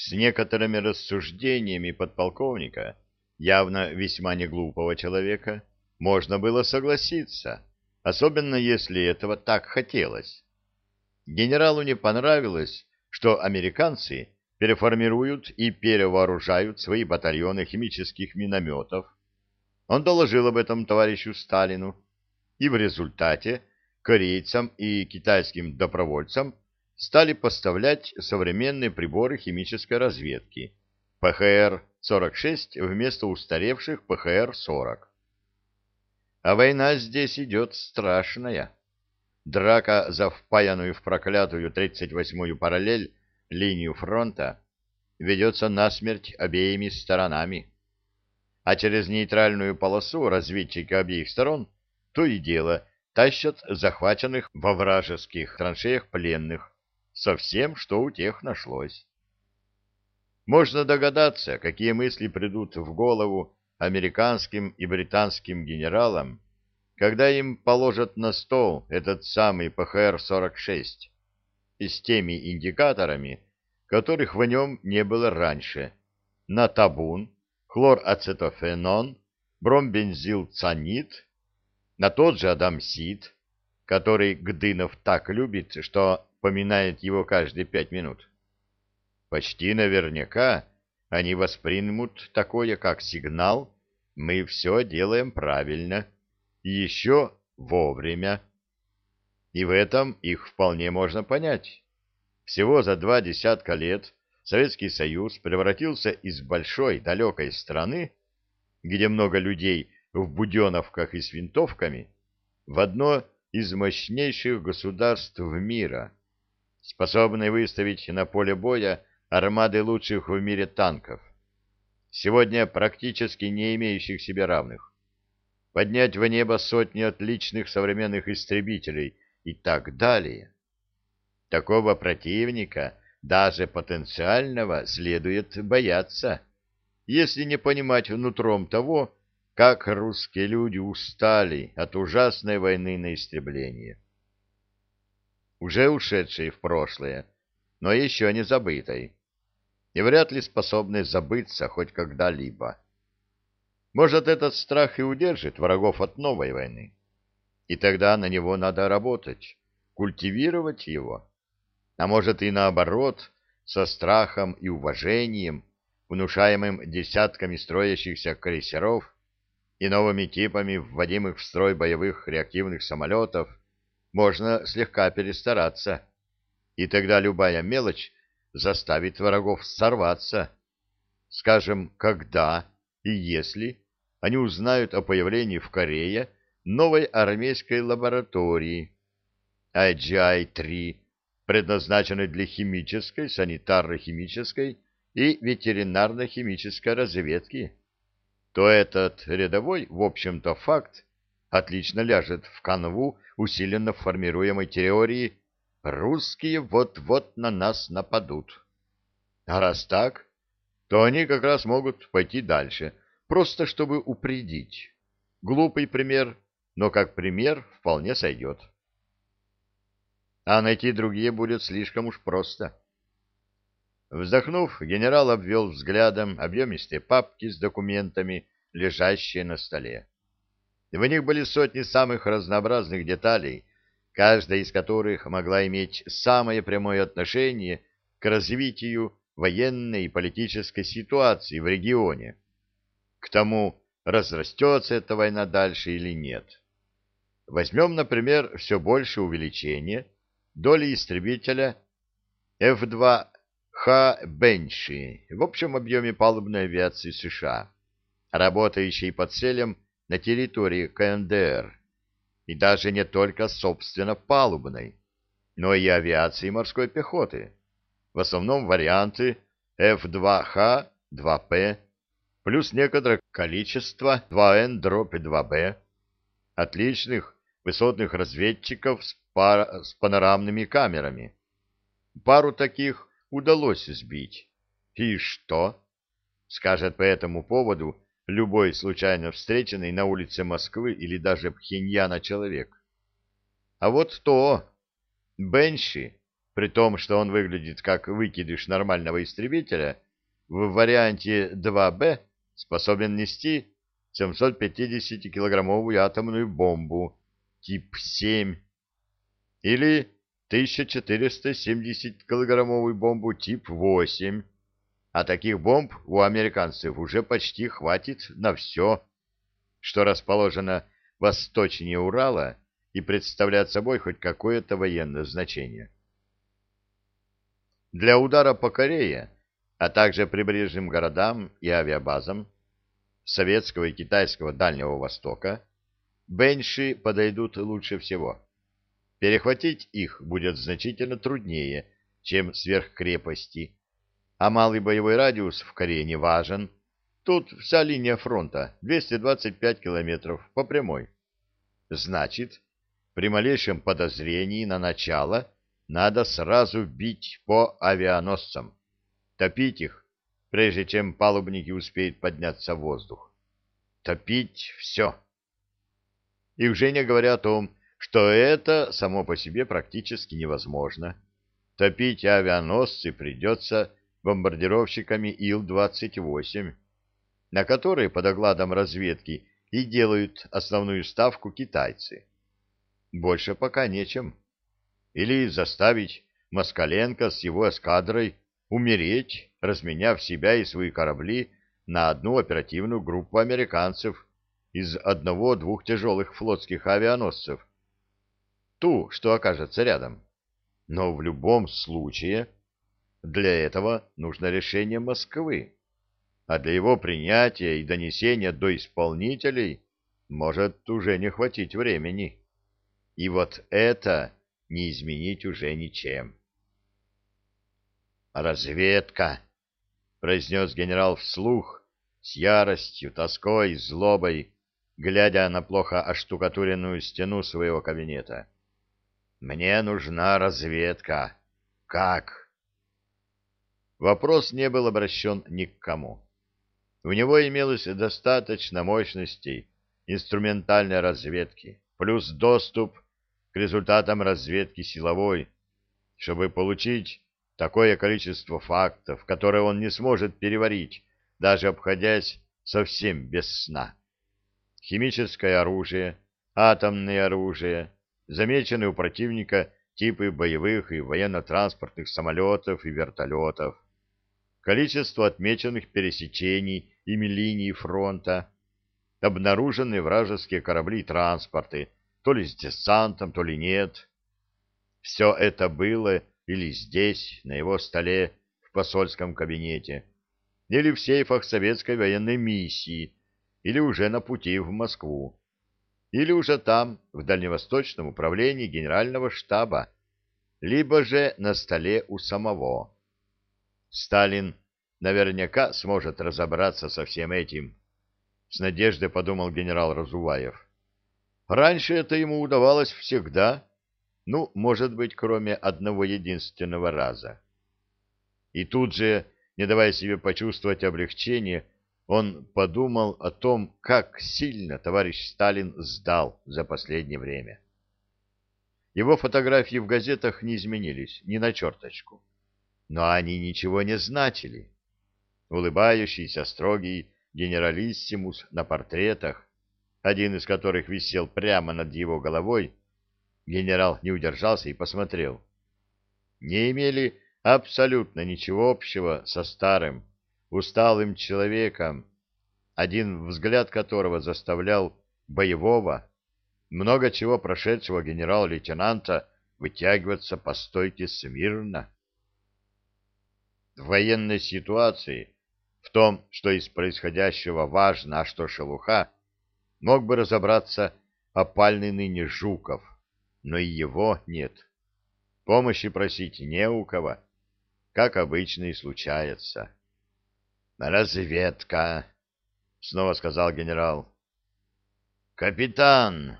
С некоторыми рассуждениями подполковника, явно весьма неглупого человека, можно было согласиться, особенно если этого так хотелось. Генералу не понравилось, что американцы переформируют и перевооружают свои батальоны химических минометов. Он доложил об этом товарищу Сталину, и в результате корейцам и китайским добровольцам стали поставлять современные приборы химической разведки ПХР-46 вместо устаревших ПХР-40. А война здесь идет страшная. Драка за впаянную в проклятую 38-ю параллель линию фронта ведется насмерть обеими сторонами. А через нейтральную полосу разведчики обеих сторон то и дело тащат захваченных во вражеских траншеях пленных со всем, что у тех нашлось. Можно догадаться, какие мысли придут в голову американским и британским генералам, когда им положат на стол этот самый ПХР-46 и с теми индикаторами, которых в нем не было раньше, на табун, хлорацетофенон, бромбензилцанид, на тот же адамсид, который Гдынов так любит, что поминает его каждые пять минут. Почти наверняка они воспримут такое, как сигнал «мы все делаем правильно» и еще вовремя. И в этом их вполне можно понять. Всего за два десятка лет Советский Союз превратился из большой далекой страны, где много людей в буденовках и с винтовками, в одно из мощнейших государств мира, способное выставить на поле боя армады лучших в мире танков, сегодня практически не имеющих себе равных, поднять в небо сотни отличных современных истребителей и так далее. Такого противника, даже потенциального, следует бояться, если не понимать внутром того, как русские люди устали от ужасной войны на истребление. Уже ушедшей в прошлое, но еще не забытой, и вряд ли способной забыться хоть когда-либо. Может, этот страх и удержит врагов от новой войны, и тогда на него надо работать, культивировать его а может и наоборот, со страхом и уважением, внушаемым десятками строящихся крейсеров и новыми типами вводимых в строй боевых реактивных самолетов, можно слегка перестараться, и тогда любая мелочь заставит врагов сорваться. Скажем, когда и если они узнают о появлении в Корее новой армейской лаборатории. IGI-3 предназначенной для химической, санитарно-химической и ветеринарно-химической разведки, то этот рядовой, в общем-то, факт отлично ляжет в канву усиленно формируемой теории «русские вот-вот на нас нападут». А раз так, то они как раз могут пойти дальше, просто чтобы упредить. Глупый пример, но как пример вполне сойдет а найти другие будет слишком уж просто. Вздохнув, генерал обвел взглядом объемистые папки с документами, лежащие на столе. В них были сотни самых разнообразных деталей, каждая из которых могла иметь самое прямое отношение к развитию военной и политической ситуации в регионе, к тому, разрастется эта война дальше или нет. Возьмем, например, все больше увеличение – доли истребителя F-2H Бенши в общем объеме палубной авиации США, работающей под целем на территории КНДР, и даже не только собственно палубной, но и авиации морской пехоты, в основном варианты F-2H, 2P, плюс некоторое количество 2N-2B, отличных высотных разведчиков с пар с панорамными камерами. Пару таких удалось сбить. И что? Скажет по этому поводу любой случайно встреченный на улице Москвы или даже Пхеньяна человек. А вот то, Бенши при том, что он выглядит как выкидыш нормального истребителя, в варианте 2Б способен нести 750-килограммовую атомную бомбу тип 7 или 1470-килограммовую бомбу тип 8, а таких бомб у американцев уже почти хватит на все, что расположено восточнее Урала и представляет собой хоть какое-то военное значение. Для удара по Корее, а также прибрежным городам и авиабазам советского и китайского Дальнего Востока, Бенши подойдут лучше всего. Перехватить их будет значительно труднее, чем сверхкрепости, а малый боевой радиус в Корее не важен. Тут вся линия фронта 225 километров по прямой. Значит, при малейшем подозрении на начало надо сразу бить по авианосцам, топить их, прежде чем палубники успеют подняться в воздух. Топить все. И уже не говоря о том, что это само по себе практически невозможно. Топить авианосцы придется бомбардировщиками Ил-28, на которые под огладом разведки и делают основную ставку китайцы. Больше пока нечем. Или заставить Москаленко с его эскадрой умереть, разменяв себя и свои корабли на одну оперативную группу американцев из одного-двух тяжелых флотских авианосцев, ту, что окажется рядом. Но в любом случае для этого нужно решение Москвы, а для его принятия и донесения до исполнителей может уже не хватить времени. И вот это не изменить уже ничем. «Разведка!» — произнес генерал вслух, с яростью, тоской, злобой, глядя на плохо оштукатуренную стену своего кабинета. «Мне нужна разведка. Как?» Вопрос не был обращен ни к кому. У него имелось достаточно мощностей инструментальной разведки, плюс доступ к результатам разведки силовой, чтобы получить такое количество фактов, которые он не сможет переварить, даже обходясь совсем без сна. Химическое оружие, атомное оружие, замеченные у противника типы боевых и военно-транспортных самолетов и вертолетов, количество отмеченных пересечений ими линий фронта, обнаруженные вражеские корабли и транспорты, то ли с десантом, то ли нет. Все это было или здесь, на его столе, в посольском кабинете, или в сейфах советской военной миссии, или уже на пути в Москву, или уже там, в Дальневосточном управлении генерального штаба, либо же на столе у самого. Сталин наверняка сможет разобраться со всем этим, с надеждой подумал генерал Разуваев. Раньше это ему удавалось всегда, ну, может быть, кроме одного единственного раза. И тут же, не давая себе почувствовать облегчение, он подумал о том, как сильно товарищ Сталин сдал за последнее время. Его фотографии в газетах не изменились ни на черточку, но они ничего не значили. Улыбающийся строгий генералиссимус на портретах, один из которых висел прямо над его головой, Генерал не удержался и посмотрел. Не имели абсолютно ничего общего со старым, усталым человеком, один взгляд которого заставлял боевого, много чего прошедшего генерал-лейтенанта вытягиваться по стойке смирно. В военной ситуации, в том, что из происходящего важно, а что шелуха, мог бы разобраться опальный ныне Жуков — но и его нет. Помощи просить не у кого, как обычно и случается. «Разведка!» — снова сказал генерал. «Капитан!»